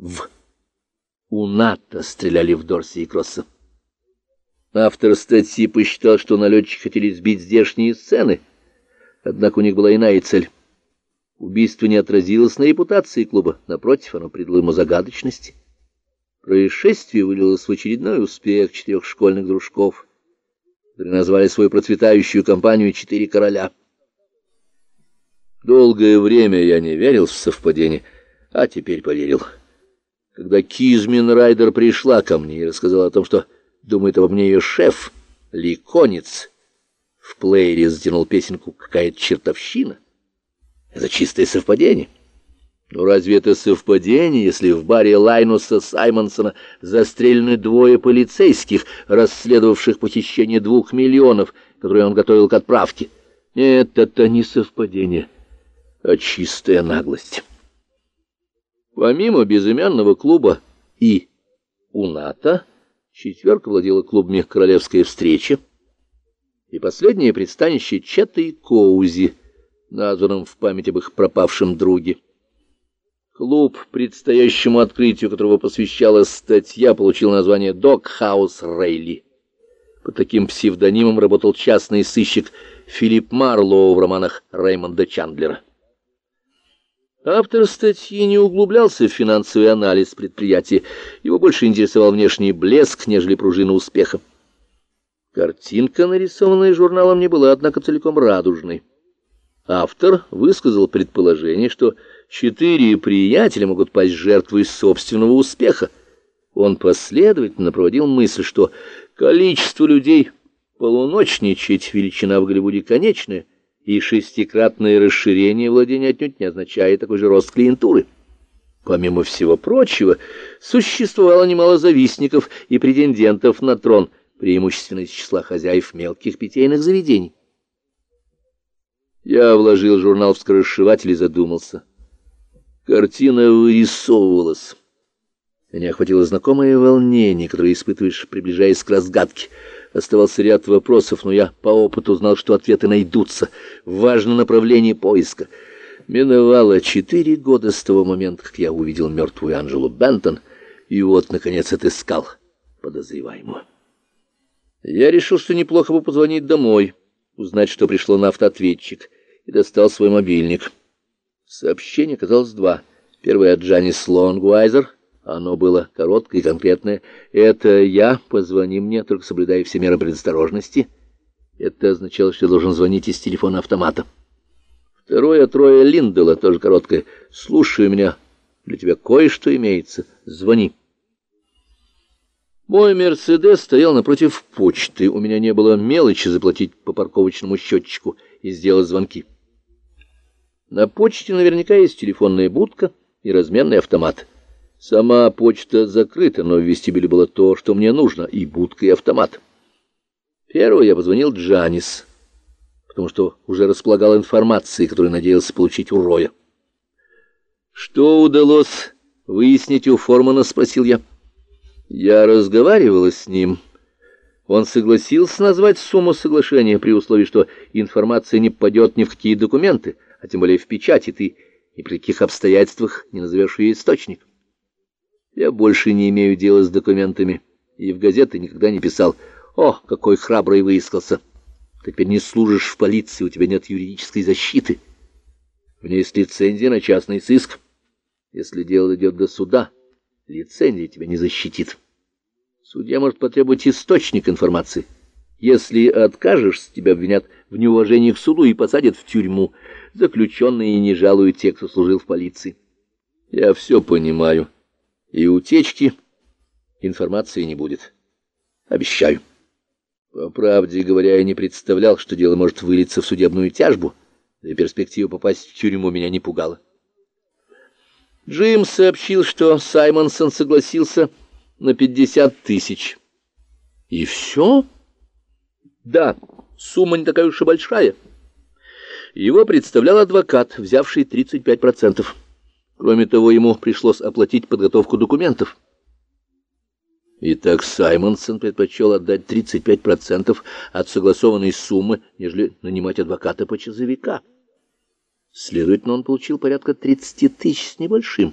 в у НАТО стреляли в Дорси и Кросса. Автор статьи посчитал, что налетчики хотели сбить здешние сцены, однако у них была иная цель. Убийство не отразилось на репутации клуба, напротив, оно придало ему загадочности. Происшествие вылилось в очередной успех четырех школьных дружков, которые назвали свою процветающую компанию «Четыре короля». Долгое время я не верил в совпадение, а теперь поверил. Когда Кизмин Райдер пришла ко мне и рассказала о том, что думает обо мне ее шеф, Ликонец, в плеере затянул песенку «Какая-то чертовщина». Это чистое совпадение. Но разве это совпадение, если в баре Лайнуса Саймонсона застрелены двое полицейских, расследовавших похищение двух миллионов, которые он готовил к отправке? Нет, это не совпадение, а чистая наглость. Помимо безымянного клуба и УНАТО, четверка владела клубами «Королевская встреча» и последнее пристанище Чета и Коузи, названным в память об их пропавшем друге. Клуб, предстоящему открытию которого посвящалась статья, получил название «Док Хаус Рейли». Под таким псевдонимом работал частный сыщик Филипп Марлоу в романах Реймонда Чандлера. Автор статьи не углублялся в финансовый анализ предприятия, его больше интересовал внешний блеск, нежели пружина успеха. Картинка, нарисованная журналом, не была, однако, целиком радужной. Автор высказал предположение, что четыре приятеля могут пасть жертвой собственного успеха. Он последовательно проводил мысль, что количество людей полуночничать величина в Голливуде конечная, и шестикратное расширение владения отнюдь не означает такой же рост клиентуры. Помимо всего прочего, существовало немало завистников и претендентов на трон, преимущественно из числа хозяев мелких питейных заведений. Я вложил журнал в скоросшиватель и задумался. Картина вырисовывалась. Меня охватило знакомое волнение, которое испытываешь, приближаясь к разгадке — Оставался ряд вопросов, но я по опыту знал, что ответы найдутся. Важно направление поиска. Миновало четыре года с того момента, как я увидел мертвую Анжелу Бентон, и вот, наконец, отыскал подозреваемую. Я решил, что неплохо бы позвонить домой, узнать, что пришло на автоответчик, и достал свой мобильник. Сообщение оказалось два. Первое от Джанис Лонгуайзер — оно было короткое и конкретное. «Это я, позвони мне, только соблюдая все меры предосторожности». Это означало, что я должен звонить из телефона автомата. Второе от Роя Линдела, тоже короткое. «Слушай меня, для тебя кое-что имеется. Звони». Мой «Мерседес» стоял напротив почты. У меня не было мелочи заплатить по парковочному счетчику и сделать звонки. На почте наверняка есть телефонная будка и разменный автомат. Сама почта закрыта, но в вестибюле было то, что мне нужно, и будка, и автомат. Первый я позвонил Джанис, потому что уже располагал информацией, которую надеялся получить у Роя. «Что удалось выяснить у Формана?» — спросил я. Я разговаривала с ним. Он согласился назвать сумму соглашения при условии, что информация не попадет ни в какие документы, а тем более в печати, ты ни при каких обстоятельствах не назовешь ее источник. Я больше не имею дела с документами и в газеты никогда не писал. О, какой храбрый выискался! Теперь не служишь в полиции, у тебя нет юридической защиты. У меня есть лицензия на частный сыск. Если дело идет до суда, лицензия тебя не защитит. Судья может потребовать источник информации. Если откажешься, тебя обвинят в неуважении к суду и посадят в тюрьму. Заключенные не жалуют те, кто служил в полиции. Я все понимаю. И утечки информации не будет. Обещаю. По правде говоря, я не представлял, что дело может вылиться в судебную тяжбу, и перспектива попасть в тюрьму меня не пугала. Джим сообщил, что Саймонсон согласился на пятьдесят тысяч. И все? Да, сумма не такая уж и большая. Его представлял адвокат, взявший 35%. Кроме того, ему пришлось оплатить подготовку документов. Итак, Саймонсон предпочел отдать 35% от согласованной суммы, нежели нанимать адвоката-почасовика. Следовательно, он получил порядка 30 тысяч с небольшим.